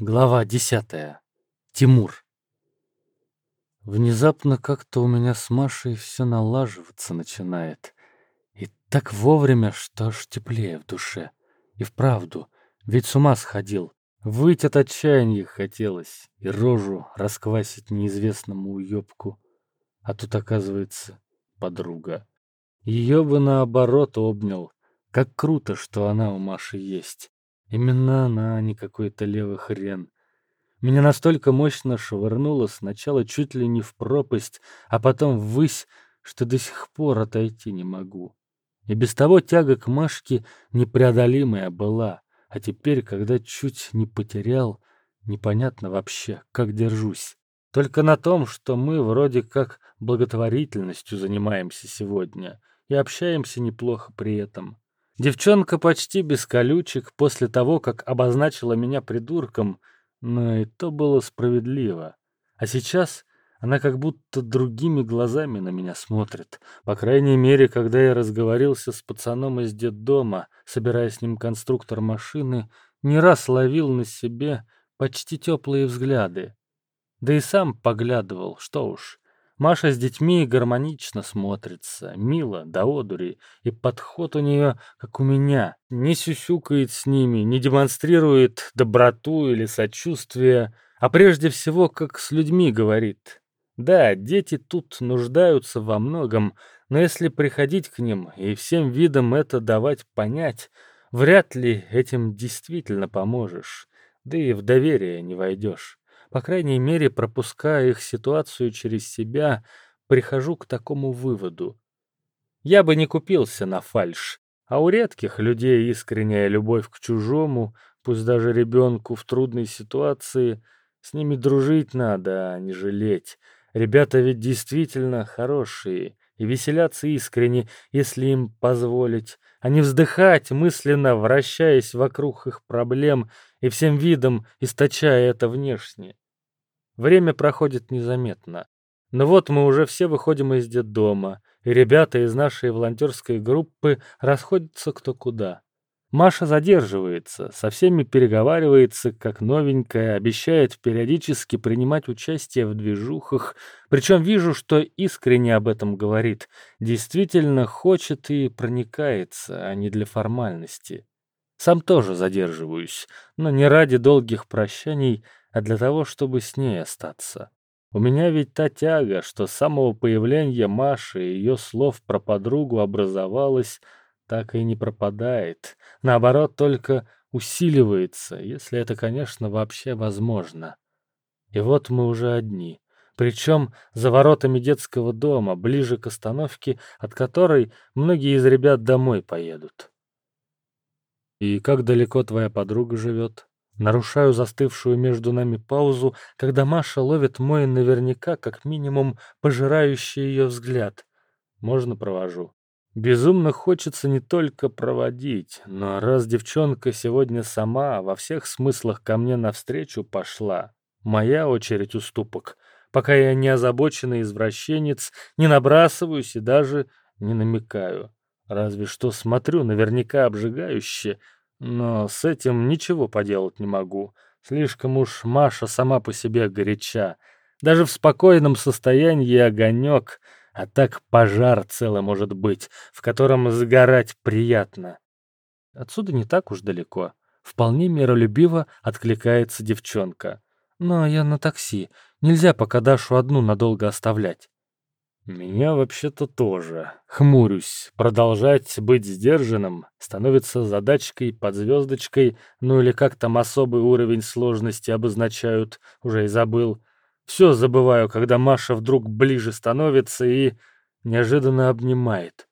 Глава десятая. Тимур. Внезапно как-то у меня с Машей все налаживаться начинает. И так вовремя, что аж теплее в душе. И вправду, ведь с ума сходил. Выть от отчаяния хотелось и рожу расквасить неизвестному уёбку. А тут, оказывается, подруга. Ее бы наоборот обнял. Как круто, что она у Маши есть. Именно она, а не какой-то левый хрен. Меня настолько мощно швырнуло сначала чуть ли не в пропасть, а потом ввысь, что до сих пор отойти не могу. И без того тяга к Машке непреодолимая была, а теперь, когда чуть не потерял, непонятно вообще, как держусь. Только на том, что мы вроде как благотворительностью занимаемся сегодня и общаемся неплохо при этом. Девчонка почти без колючек после того, как обозначила меня придурком, но и то было справедливо. А сейчас она как будто другими глазами на меня смотрит. По крайней мере, когда я разговорился с пацаном из детдома, собирая с ним конструктор машины, не раз ловил на себе почти теплые взгляды. Да и сам поглядывал, что уж. Маша с детьми гармонично смотрится, мило, до одури, и подход у нее, как у меня, не сюсюкает с ними, не демонстрирует доброту или сочувствие, а прежде всего, как с людьми говорит. Да, дети тут нуждаются во многом, но если приходить к ним и всем видом это давать понять, вряд ли этим действительно поможешь, да и в доверие не войдешь. По крайней мере, пропуская их ситуацию через себя, прихожу к такому выводу. Я бы не купился на фальш, а у редких людей искренняя любовь к чужому, пусть даже ребенку в трудной ситуации, с ними дружить надо, а не жалеть. Ребята ведь действительно хорошие и веселятся искренне, если им позволить, а не вздыхать, мысленно вращаясь вокруг их проблем и всем видом источая это внешне. Время проходит незаметно. Но вот мы уже все выходим из детдома, и ребята из нашей волонтерской группы расходятся кто куда. Маша задерживается, со всеми переговаривается, как новенькая, обещает периодически принимать участие в движухах, причем вижу, что искренне об этом говорит, действительно хочет и проникается, а не для формальности. Сам тоже задерживаюсь, но не ради долгих прощаний, а для того, чтобы с ней остаться. У меня ведь та тяга, что с самого появления Маши и ее слов про подругу образовалась, так и не пропадает. Наоборот, только усиливается, если это, конечно, вообще возможно. И вот мы уже одни. Причем за воротами детского дома, ближе к остановке, от которой многие из ребят домой поедут. «И как далеко твоя подруга живет?» Нарушаю застывшую между нами паузу, когда Маша ловит мой наверняка как минимум пожирающий ее взгляд. Можно провожу. Безумно хочется не только проводить, но раз девчонка сегодня сама во всех смыслах ко мне навстречу пошла, моя очередь уступок, пока я не озабоченный извращенец, не набрасываюсь и даже не намекаю. Разве что смотрю наверняка обжигающе, но с этим ничего поделать не могу. Слишком уж Маша сама по себе горяча. Даже в спокойном состоянии огонек, а так пожар целый может быть, в котором сгорать приятно. Отсюда не так уж далеко. Вполне миролюбиво откликается девчонка. Но я на такси. Нельзя пока Дашу одну надолго оставлять. Меня вообще-то тоже. Хмурюсь. Продолжать быть сдержанным становится задачкой под звездочкой, ну или как там особый уровень сложности обозначают, уже и забыл. Все забываю, когда Маша вдруг ближе становится и неожиданно обнимает.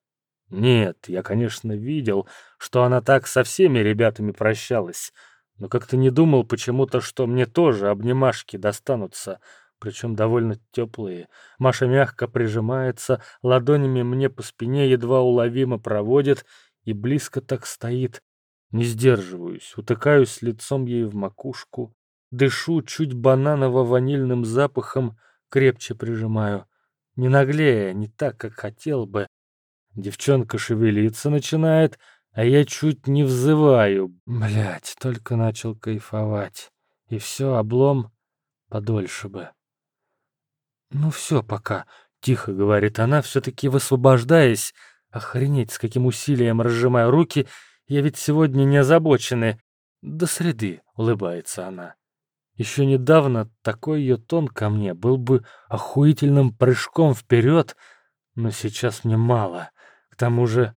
Нет, я, конечно, видел, что она так со всеми ребятами прощалась, но как-то не думал почему-то, что мне тоже обнимашки достанутся — причем довольно теплые. Маша мягко прижимается, ладонями мне по спине едва уловимо проводит и близко так стоит. Не сдерживаюсь, утыкаюсь лицом ей в макушку, дышу чуть бананово-ванильным запахом, крепче прижимаю. Не наглея, не так, как хотел бы. Девчонка шевелиться начинает, а я чуть не взываю. Блять, только начал кайфовать. И все, облом, подольше бы. «Ну все, пока», — тихо говорит она, все-таки высвобождаясь. Охренеть, с каким усилием разжимаю руки, я ведь сегодня не озабоченный. До среды, улыбается она. Еще недавно такой ее тон ко мне был бы охуительным прыжком вперед, но сейчас мне мало. К тому же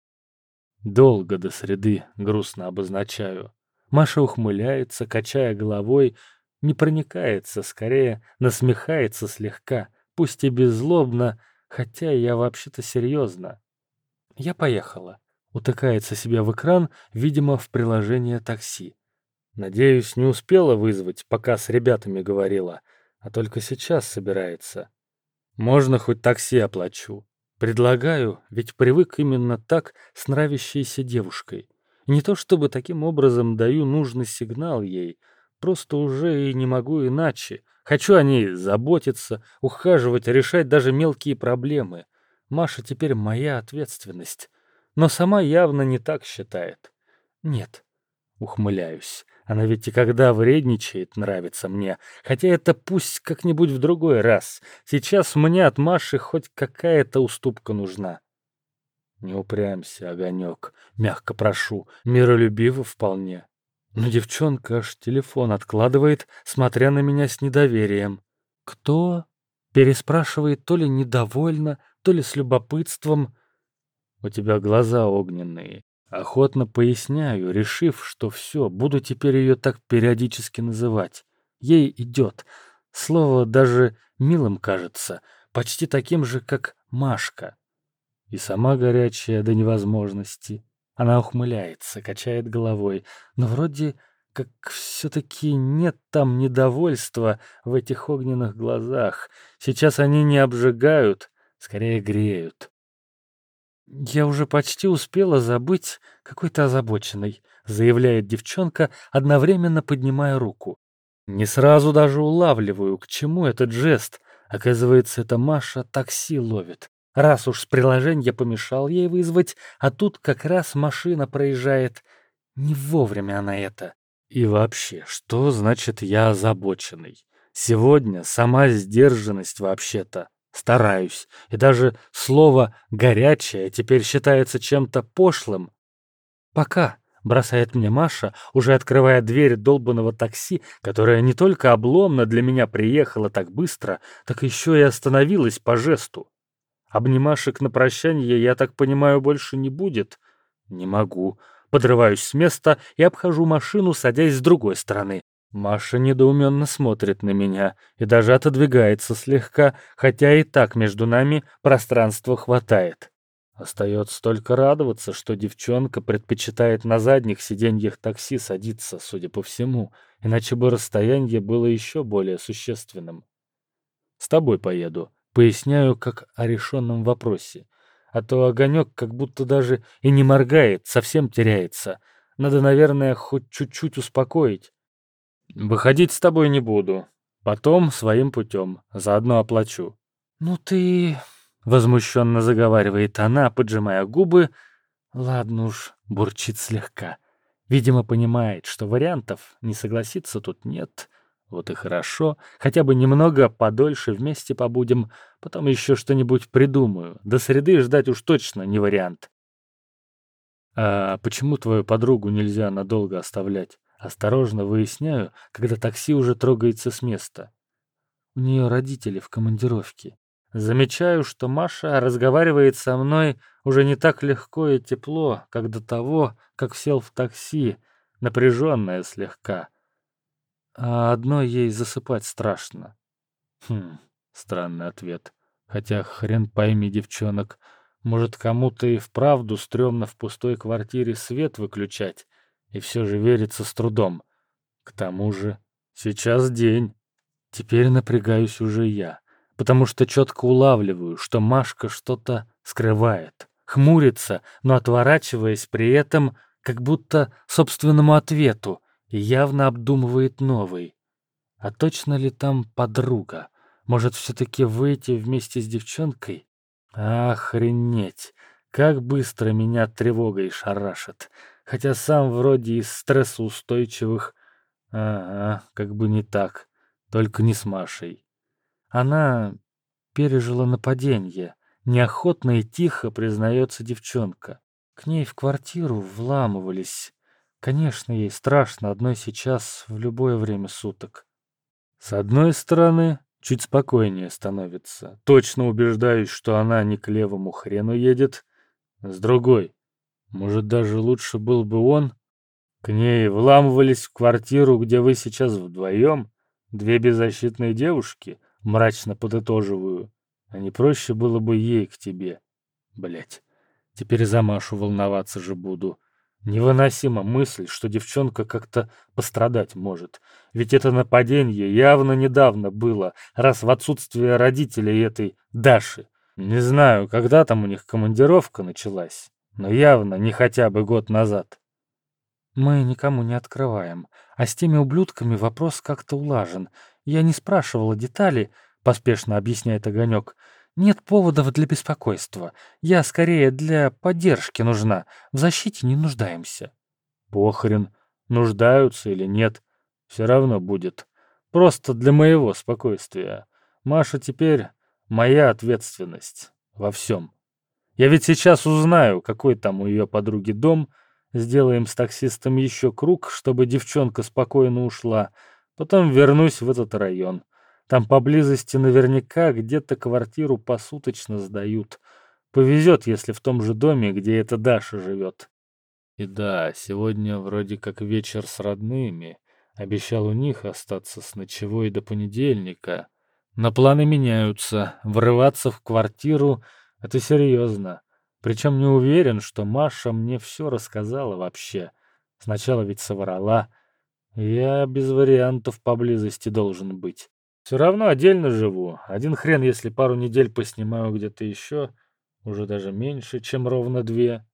долго до среды, грустно обозначаю. Маша ухмыляется, качая головой, не проникается, скорее насмехается слегка, пусть и беззлобно, хотя я вообще-то серьезно. Я поехала. Утыкается себе в экран, видимо, в приложение такси. Надеюсь, не успела вызвать, пока с ребятами говорила, а только сейчас собирается. Можно хоть такси оплачу. Предлагаю, ведь привык именно так с нравящейся девушкой. Не то чтобы таким образом даю нужный сигнал ей, просто уже и не могу иначе. Хочу о ней заботиться, ухаживать, решать даже мелкие проблемы. Маша теперь моя ответственность. Но сама явно не так считает. Нет, ухмыляюсь. Она ведь и когда вредничает, нравится мне. Хотя это пусть как-нибудь в другой раз. Сейчас мне от Маши хоть какая-то уступка нужна. Не упрямься, огонек, мягко прошу, миролюбиво вполне. Но девчонка аж телефон откладывает, смотря на меня с недоверием. «Кто?» — переспрашивает то ли недовольно, то ли с любопытством. «У тебя глаза огненные. Охотно поясняю, решив, что все, буду теперь ее так периодически называть. Ей идет. Слово даже милым кажется, почти таким же, как Машка. И сама горячая до невозможности. Она ухмыляется, качает головой, но вроде как все-таки нет там недовольства в этих огненных глазах. Сейчас они не обжигают, скорее греют. «Я уже почти успела забыть какой-то озабоченный», — заявляет девчонка, одновременно поднимая руку. Не сразу даже улавливаю, к чему этот жест. Оказывается, это Маша такси ловит. Раз уж с приложения помешал ей вызвать, а тут как раз машина проезжает. Не вовремя она это. И вообще, что значит «я озабоченный»? Сегодня сама сдержанность вообще-то. Стараюсь. И даже слово «горячее» теперь считается чем-то пошлым. «Пока», — бросает мне Маша, уже открывая дверь долбанного такси, которое не только обломно для меня приехало так быстро, так еще и остановилось по жесту. Обнимашек на прощание, я так понимаю, больше не будет? Не могу. Подрываюсь с места и обхожу машину, садясь с другой стороны. Маша недоуменно смотрит на меня и даже отодвигается слегка, хотя и так между нами пространства хватает. Остается только радоваться, что девчонка предпочитает на задних сиденьях такси садиться, судя по всему, иначе бы расстояние было еще более существенным. «С тобой поеду», — поясняю, как о решенном вопросе. А то огонек как будто даже и не моргает, совсем теряется. Надо, наверное, хоть чуть-чуть успокоить. Выходить с тобой не буду. Потом своим путем. Заодно оплачу. Ну ты... Возмущенно заговаривает она, поджимая губы. Ладно уж, бурчит слегка. Видимо, понимает, что вариантов не согласиться тут нет. Вот и хорошо. Хотя бы немного подольше вместе побудем. Потом еще что-нибудь придумаю. До среды ждать уж точно не вариант. А почему твою подругу нельзя надолго оставлять? Осторожно выясняю, когда такси уже трогается с места. У нее родители в командировке. Замечаю, что Маша разговаривает со мной уже не так легко и тепло, как до того, как сел в такси, напряженная слегка. А одной ей засыпать страшно. Хм, странный ответ. Хотя хрен пойми, девчонок, может, кому-то и вправду стрёмно в пустой квартире свет выключать, и все же верится с трудом. К тому же сейчас день. Теперь напрягаюсь уже я, потому что четко улавливаю, что Машка что-то скрывает, хмурится, но отворачиваясь при этом как будто собственному ответу и явно обдумывает новый. А точно ли там подруга? Может, все-таки выйти вместе с девчонкой? Охренеть! Как быстро меня тревогой шарашит хотя сам вроде из стрессоустойчивых. Ага, как бы не так. Только не с Машей. Она пережила нападение. Неохотно и тихо признается девчонка. К ней в квартиру вламывались. Конечно, ей страшно одной сейчас в любое время суток. С одной стороны, чуть спокойнее становится. Точно убеждаюсь, что она не к левому хрену едет. С другой, может, даже лучше был бы он? К ней вламывались в квартиру, где вы сейчас вдвоем, две беззащитные девушки, мрачно подытоживаю. А не проще было бы ей к тебе. Блять, теперь за Машу волноваться же буду. Невыносима мысль, что девчонка как-то пострадать может. Ведь это нападение явно недавно было, раз в отсутствие родителей этой Даши. Не знаю, когда там у них командировка началась, но явно не хотя бы год назад. Мы никому не открываем, а с теми ублюдками вопрос как-то улажен. Я не спрашивала детали, поспешно объясняет Огонек. Нет поводов для беспокойства. Я скорее для поддержки нужна. В защите не нуждаемся. Похрен, нуждаются или нет. Все равно будет. Просто для моего спокойствия. Маша теперь моя ответственность во всем. Я ведь сейчас узнаю, какой там у ее подруги дом, сделаем с таксистом еще круг, чтобы девчонка спокойно ушла, потом вернусь в этот район. Там поблизости наверняка где-то квартиру посуточно сдают. Повезет, если в том же доме, где эта Даша живет. И да, сегодня вроде как вечер с родными. Обещал у них остаться с ночевой до понедельника. Но планы меняются. Врываться в квартиру — это серьезно. Причем не уверен, что Маша мне все рассказала вообще. Сначала ведь соврала. Я без вариантов поблизости должен быть. Все равно отдельно живу. Один хрен, если пару недель поснимаю где-то еще, уже даже меньше, чем ровно две.